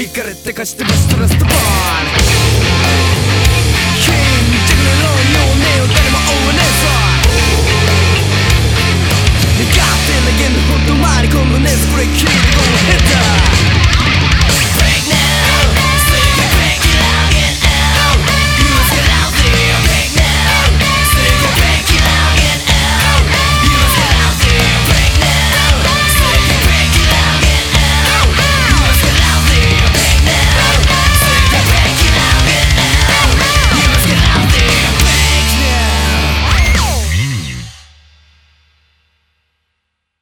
イカれて貸してもストレスとボーン